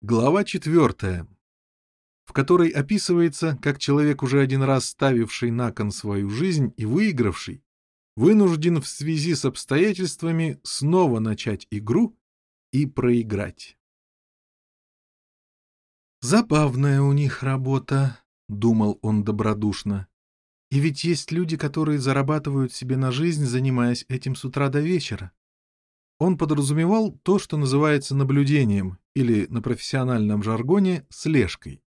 Глава четвертая, в которой описывается, как человек, уже один раз ставивший на кон свою жизнь и выигравший, вынужден в связи с обстоятельствами снова начать игру и проиграть. «Забавная у них работа», — думал он добродушно. «И ведь есть люди, которые зарабатывают себе на жизнь, занимаясь этим с утра до вечера. Он подразумевал то, что называется наблюдением, или на профессиональном жаргоне слежкой.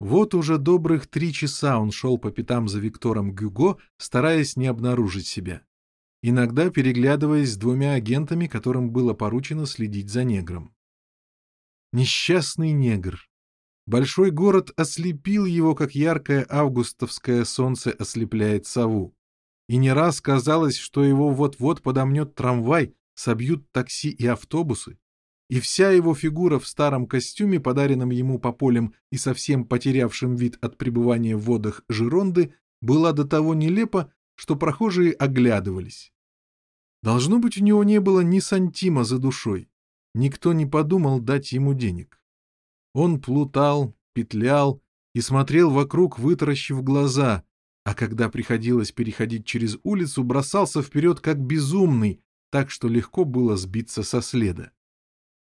Вот уже добрых три часа он шел по пятам за Виктором Гюго, стараясь не обнаружить себя. Иногда переглядываясь с двумя агентами, которым было поручено следить за негром. Несчастный негр. Большой город ослепил его, как яркое августовское солнце ослепляет сову. И не раз казалось, что его вот-вот подомнет трамвай, собьют такси и автобусы, и вся его фигура в старом костюме, подаренном ему по полям и совсем потерявшим вид от пребывания в водах Жиронды, была до того нелепа, что прохожие оглядывались. Должно быть, у него не было ни сантима за душой. Никто не подумал дать ему денег. Он плутал, петлял и смотрел вокруг, вытаращив глаза, а когда приходилось переходить через улицу, бросался вперед как безумный, так что легко было сбиться со следа.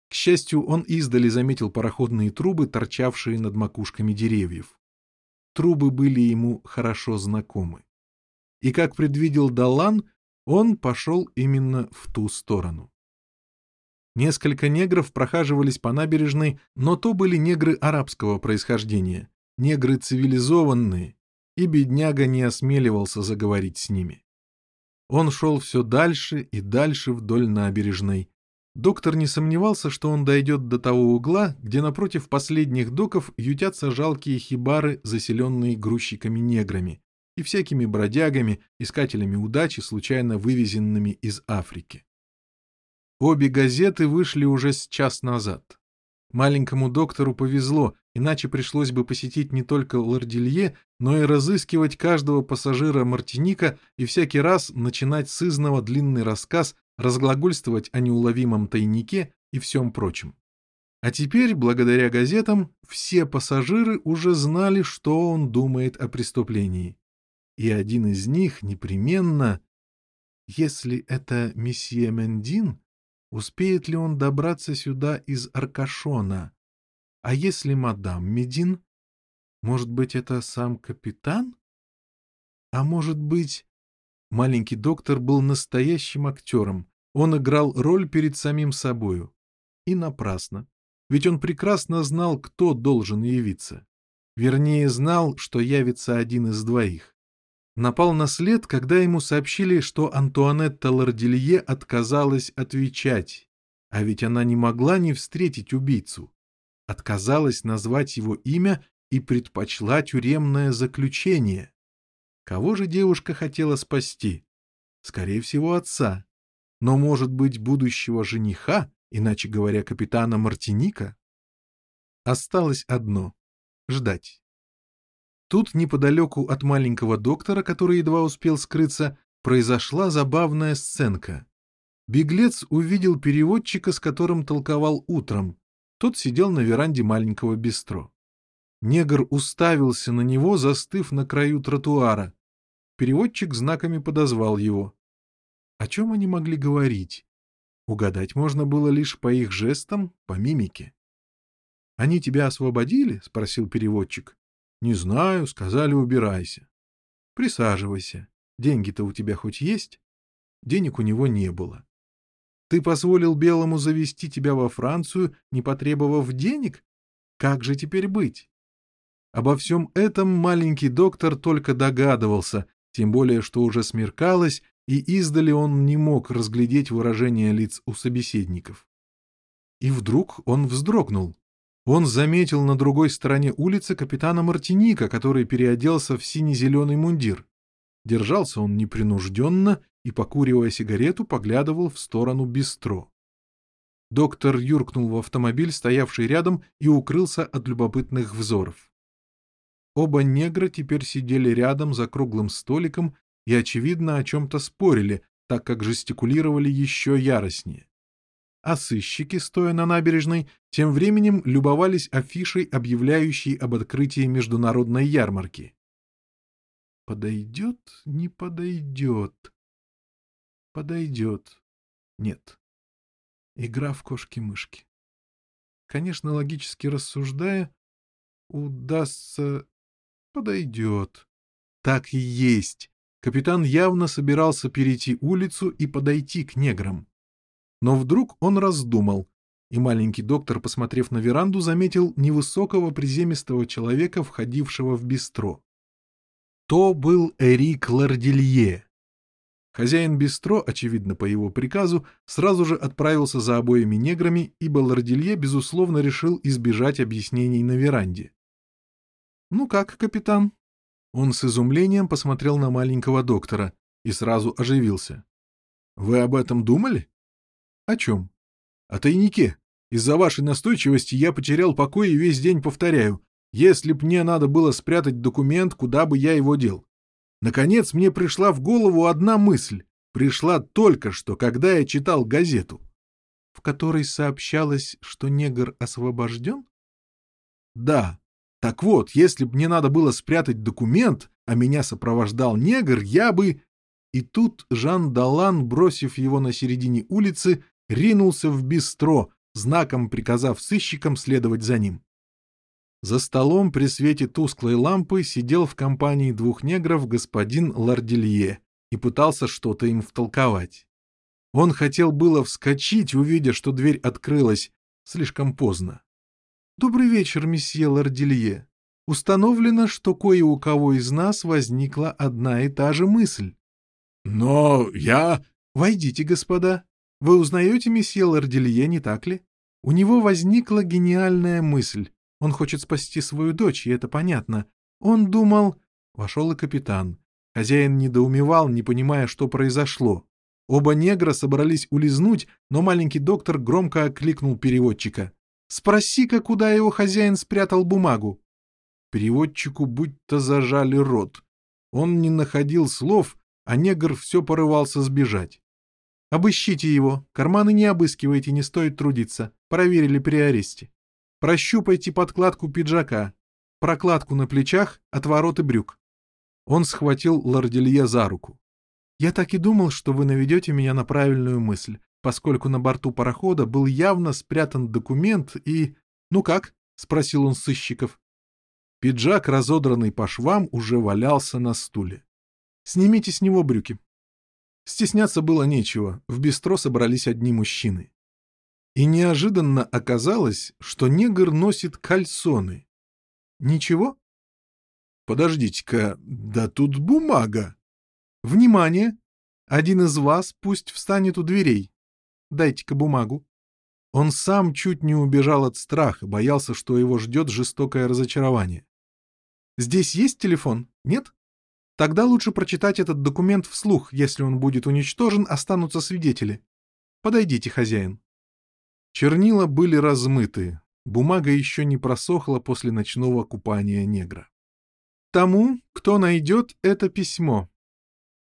К счастью, он издали заметил пароходные трубы, торчавшие над макушками деревьев. Трубы были ему хорошо знакомы. И, как предвидел Далан, он пошел именно в ту сторону. Несколько негров прохаживались по набережной, но то были негры арабского происхождения, негры цивилизованные, и бедняга не осмеливался заговорить с ними. Он шел все дальше и дальше вдоль набережной. Доктор не сомневался, что он дойдет до того угла, где напротив последних доков ютятся жалкие хибары, заселенные грузчиками-неграми и всякими бродягами, искателями удачи, случайно вывезенными из Африки. Обе газеты вышли уже с час назад. Маленькому доктору повезло, иначе пришлось бы посетить не только Лордилье, но и разыскивать каждого пассажира Мартиника и всякий раз начинать с изного длинный рассказ, разглагольствовать о неуловимом тайнике и всем прочем. А теперь, благодаря газетам, все пассажиры уже знали, что он думает о преступлении. И один из них непременно... Если это месье Мендин, Успеет ли он добраться сюда из Аркашона? А если мадам Медин? Может быть, это сам капитан? А может быть... Маленький доктор был настоящим актером. Он играл роль перед самим собою. И напрасно. Ведь он прекрасно знал, кто должен явиться. Вернее, знал, что явится один из двоих напал на след, когда ему сообщили, что Антуанетта Лорделье отказалась отвечать, а ведь она не могла не встретить убийцу. Отказалась назвать его имя и предпочла тюремное заключение. Кого же девушка хотела спасти? Скорее всего, отца. Но, может быть, будущего жениха, иначе говоря, капитана Мартиника? Осталось одно — ждать. Тут, неподалеку от маленького доктора, который едва успел скрыться, произошла забавная сценка. Беглец увидел переводчика, с которым толковал утром. Тот сидел на веранде маленького бистро. Негр уставился на него, застыв на краю тротуара. Переводчик знаками подозвал его. О чем они могли говорить? Угадать можно было лишь по их жестам, по мимике. — Они тебя освободили? — спросил переводчик. Не знаю, сказали, убирайся. Присаживайся. Деньги-то у тебя хоть есть? Денег у него не было. Ты позволил Белому завести тебя во Францию, не потребовав денег? Как же теперь быть? Обо всем этом маленький доктор только догадывался, тем более, что уже смеркалось, и издали он не мог разглядеть выражение лиц у собеседников. И вдруг он вздрогнул он заметил на другой стороне улицы капитана Мартиника, который переоделся в сине-зеленый мундир. Держался он непринужденно и, покуривая сигарету, поглядывал в сторону бистро. Доктор юркнул в автомобиль, стоявший рядом, и укрылся от любопытных взоров. Оба негра теперь сидели рядом за круглым столиком и, очевидно, о чем-то спорили, так как жестикулировали еще яростнее. а сыщики, стоя на набережной, тем временем любовались афишей, объявляющей об открытии международной ярмарки. Подойдет, не подойдет. Подойдет. Нет. Игра в кошки-мышки. Конечно, логически рассуждая, удастся... Подойдет. Так и есть. Капитан явно собирался перейти улицу и подойти к неграм. Но вдруг он раздумал, и маленький доктор, посмотрев на веранду, заметил невысокого приземистого человека, входившего в бистро. То был Эрик Ларделье. Хозяин бистро, очевидно по его приказу, сразу же отправился за обоими неграми, ибо Ларделье, безусловно, решил избежать объяснений на веранде. «Ну как, капитан?» Он с изумлением посмотрел на маленького доктора и сразу оживился. «Вы об этом думали?» «О чем?» «О тайнике. Из-за вашей настойчивости я потерял покой и весь день повторяю. Если б мне надо было спрятать документ, куда бы я его дел? Наконец мне пришла в голову одна мысль. Пришла только что, когда я читал газету. В которой сообщалось, что негр освобожден? Да. Так вот, если б мне надо было спрятать документ, а меня сопровождал негр, я бы... И тут Жан Далан, бросив его на середине улицы, ринулся в бистро, знаком приказав сыщикам следовать за ним. За столом при свете тусклой лампы сидел в компании двух негров господин Ларделье и пытался что-то им втолковать. Он хотел было вскочить, увидя, что дверь открылась, слишком поздно. «Добрый вечер, месье Ларделье. Установлено, что кое у кого из нас возникла одна и та же мысль». «Но я...» «Войдите, господа. Вы узнаете месье Лорделье, не так ли? У него возникла гениальная мысль. Он хочет спасти свою дочь, и это понятно. Он думал... Вошел и капитан. Хозяин недоумевал, не понимая, что произошло. Оба негра собрались улизнуть, но маленький доктор громко окликнул переводчика. «Спроси-ка, куда его хозяин спрятал бумагу?» Переводчику будто зажали рот. Он не находил слов, а негр все порывался сбежать. Обыщите его. Карманы не обыскивайте, не стоит трудиться. Проверили при аресте. Прощупайте подкладку пиджака. Прокладку на плечах, отвороты брюк. Он схватил Лорделье за руку. «Я так и думал, что вы наведете меня на правильную мысль, поскольку на борту парохода был явно спрятан документ и... Ну как?» — спросил он сыщиков. Пиджак, разодранный по швам, уже валялся на стуле. «Снимите с него брюки. Стесняться было нечего, в бистро собрались одни мужчины. И неожиданно оказалось, что негр носит кальсоны. Ничего? Подождите-ка, да тут бумага. Внимание! Один из вас пусть встанет у дверей. Дайте-ка бумагу. Он сам чуть не убежал от страха, боялся, что его ждет жестокое разочарование. Здесь есть телефон? Нет? Тогда лучше прочитать этот документ вслух, если он будет уничтожен, останутся свидетели. Подойдите, хозяин. Чернила были размыты, бумага еще не просохла после ночного купания негра. Тому, кто найдет это письмо,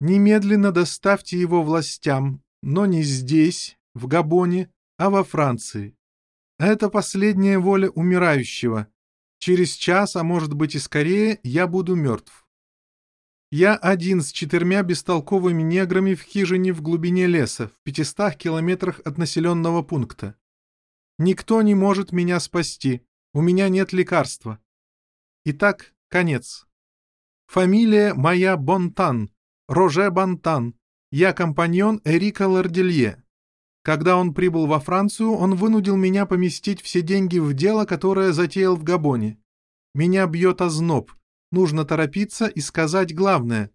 немедленно доставьте его властям, но не здесь, в Габоне, а во Франции. Это последняя воля умирающего. Через час, а может быть и скорее, я буду мертв. Я один с четырьмя бестолковыми неграми в хижине в глубине леса, в пятистах километрах от населенного пункта. Никто не может меня спасти, у меня нет лекарства. Итак, конец. Фамилия моя Бонтан, Роже Бонтан. Я компаньон Эрика Ларделье. Когда он прибыл во Францию, он вынудил меня поместить все деньги в дело, которое затеял в Габоне. Меня бьет озноб — Нужно торопиться и сказать главное.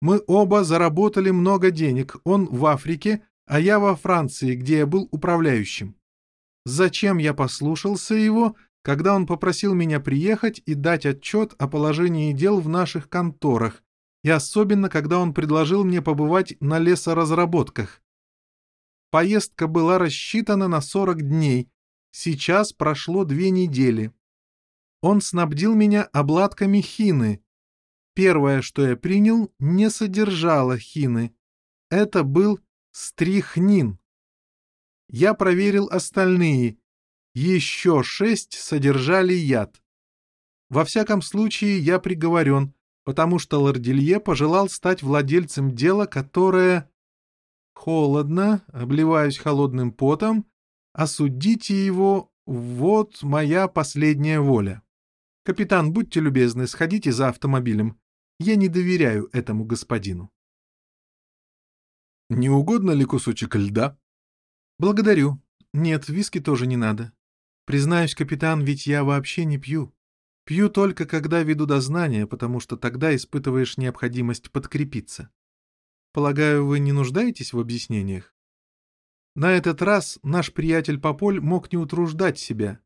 Мы оба заработали много денег, он в Африке, а я во Франции, где я был управляющим. Зачем я послушался его, когда он попросил меня приехать и дать отчет о положении дел в наших конторах, и особенно, когда он предложил мне побывать на лесоразработках. Поездка была рассчитана на 40 дней, сейчас прошло две недели. Он снабдил меня обладками хины. Первое, что я принял, не содержало хины. Это был стрихнин. Я проверил остальные. Еще шесть содержали яд. Во всяком случае, я приговорен, потому что Лорделье пожелал стать владельцем дела, которое... Холодно, обливаюсь холодным потом. Осудите его, вот моя последняя воля. Капитан, будьте любезны, сходите за автомобилем. Я не доверяю этому господину. Не угодно ли кусочек льда? Благодарю. Нет, виски тоже не надо. Признаюсь, капитан, ведь я вообще не пью. Пью только, когда веду дознание, потому что тогда испытываешь необходимость подкрепиться. Полагаю, вы не нуждаетесь в объяснениях? На этот раз наш приятель Пополь мог не утруждать себя.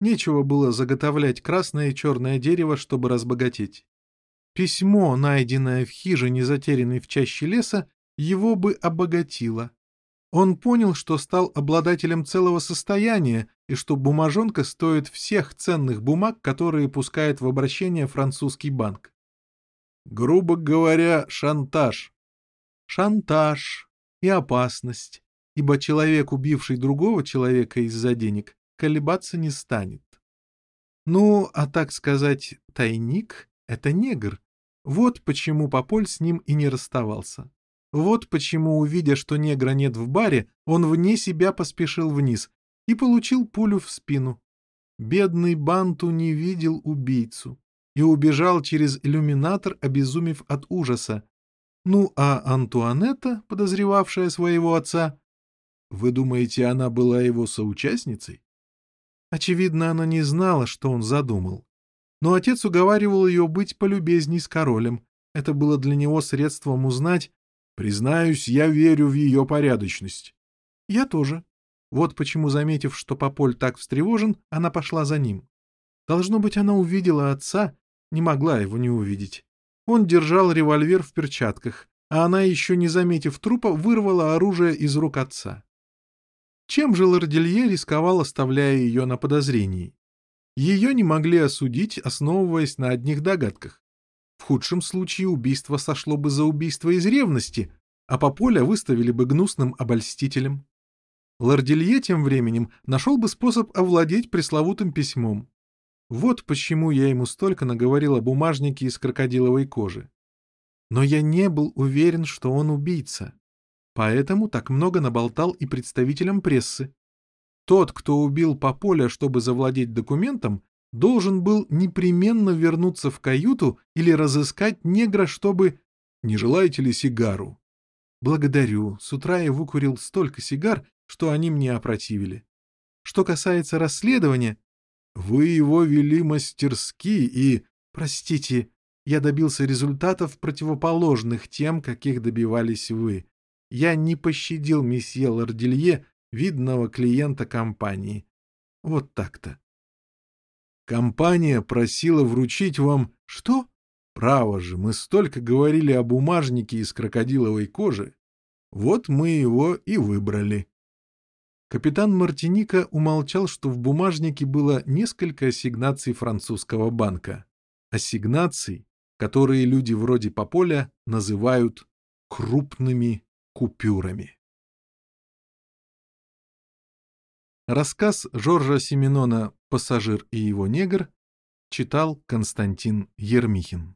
Нечего было заготовлять красное и черное дерево, чтобы разбогатеть. Письмо, найденное в хижине, затерянной в чаще леса, его бы обогатило. Он понял, что стал обладателем целого состояния и что бумажонка стоит всех ценных бумаг, которые пускает в обращение французский банк. Грубо говоря, шантаж. Шантаж и опасность, ибо человек, убивший другого человека из-за денег, колебаться не станет. Ну, а так сказать, тайник — это негр. Вот почему Пополь с ним и не расставался. Вот почему, увидя, что негра нет в баре, он вне себя поспешил вниз и получил пулю в спину. Бедный Банту не видел убийцу и убежал через иллюминатор, обезумев от ужаса. Ну, а Антуанетта, подозревавшая своего отца... Вы думаете, она была его соучастницей? Очевидно, она не знала, что он задумал. Но отец уговаривал ее быть полюбезней с королем. Это было для него средством узнать, Признаюсь, я верю в ее порядочность. Я тоже. Вот почему, заметив, что Пополь так встревожен, она пошла за ним. Должно быть, она увидела отца, не могла его не увидеть. Он держал револьвер в перчатках, а она, еще не заметив трупа, вырвала оружие из рук отца. Чем же Лорделье рисковал, оставляя ее на подозрении? Ее не могли осудить, основываясь на одних догадках. В худшем случае убийство сошло бы за убийство из ревности, а Пополя выставили бы гнусным обольстителем. Лорделье тем временем нашел бы способ овладеть пресловутым письмом. Вот почему я ему столько наговорил о бумажнике из крокодиловой кожи. Но я не был уверен, что он убийца. Поэтому так много наболтал и представителям прессы. Тот, кто убил Пополя, чтобы завладеть документом, должен был непременно вернуться в каюту или разыскать негра, чтобы... Не желаете ли сигару? Благодарю. С утра я выкурил столько сигар, что они мне опротивили. Что касается расследования... Вы его вели мастерски и... Простите, я добился результатов, противоположных тем, каких добивались вы. Я не пощадил месье Лорделье, видного клиента компании. Вот так-то. Компания просила вручить вам... Что? Право же, мы столько говорили о бумажнике из крокодиловой кожи. Вот мы его и выбрали. Капитан Мартиника умолчал, что в бумажнике было несколько ассигнаций французского банка. Ассигнаций, которые люди вроде Пополя называют крупными купюрами. Рассказ Жоржа Семенона «Пассажир и его негр» читал Константин Ермихин.